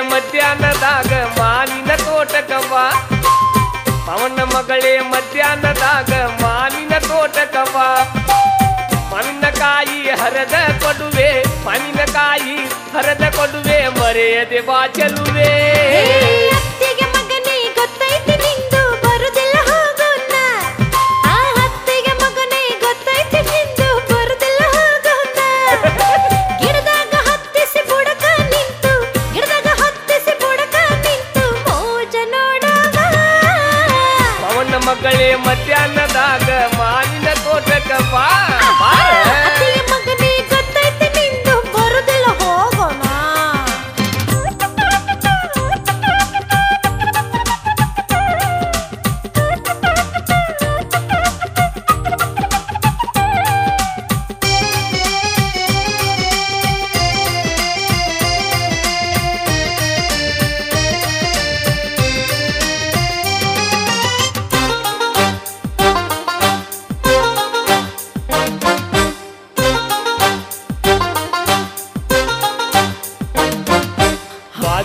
ಮಧ್ಯಾಹ್ನದಾಗ ಮಾಲಿನ ತೋಟಕವ್ವ. ಪವನ ಮಗಳೇ ಮಧ್ಯಾಹ್ನದಾಗ ಮಾಲಿನ ತೋಟಕವ್ವ. ಮಾವಿನಕಾಯಿ ಹರದ ಕೊಡುವೆ ಮಾವಿನಕಾಯಿ ಹರದ ಕೊಡುವೆ, ಮರೆಯದೆ ಬಾ ಚೆಲುವೆ. ಮಧ್ಯಾಹ್ನದಾಗ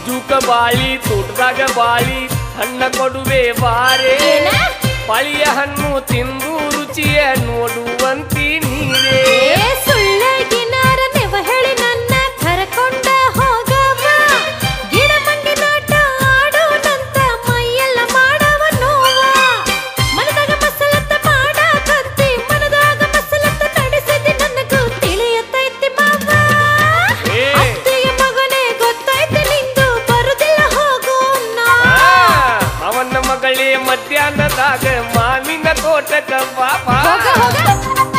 ಬಾಜೂಕ ಬಾಳಿ ತೋಟದಾಗ ಬಾಳಿ ಹಣ್ಣ ಕೊಡುವೆ ಬಾರೆ. ಪಳಿಯ ಹಣ್ಣು ತಿಂದು ರುಚಿಯ ನೋಡುವಂತಿ ನೀರೇ. ಮಗಳೇ ಮಧ್ಯಾಹ್ನದಾಗ ಮಾವಿನ ತೋಟಕವ್ವ ಬಾ. ಹೋಗ ಹೋಗ ನೀ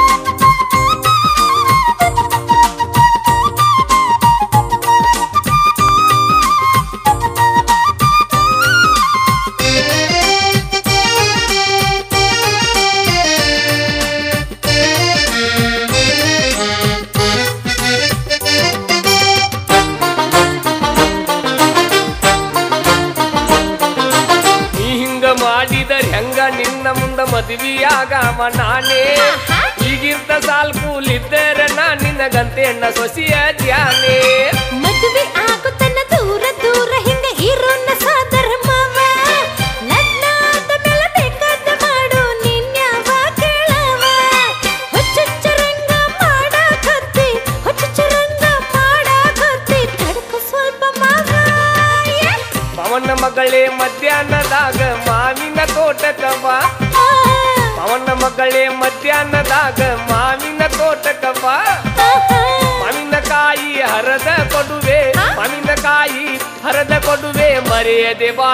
ಮಾಡಿದರ್ ಹೆಂಗ ನಿನ್ನ ಮುಂದ ಮದುವೆಯಾಗವ ನಾನೇ ಆಹಾ. ಈಗಿರ್ತ ಸಾಲ್ ಕೂಲಿದ್ದರ ನಾ ನಿನ್ನಗಂತೆ ಗಂತೆಯನ್ನ ಸೊಸಿಯ ಜ್ಞಾನೇ ಪವನ ಮಗಳೇ ಮಧ್ಯಾಹ್ನದಾಗ ಮಾವಿನ ತೋಟಕವ್ವ. ಆ, ಪವನ ಮಗಳೇ ಮಧ್ಯಾಹ್ನದಾಗ ಮಾವಿನ ಮಾವಿನ ಕಾಯಿ ಹರದ ಕೊಡುವೆ ಮಾವಿನ ಕಾಯಿ ಹರದ ಕೊಡುವೆ ಮರೆಯದೆ ಬಾ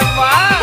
ಪವನ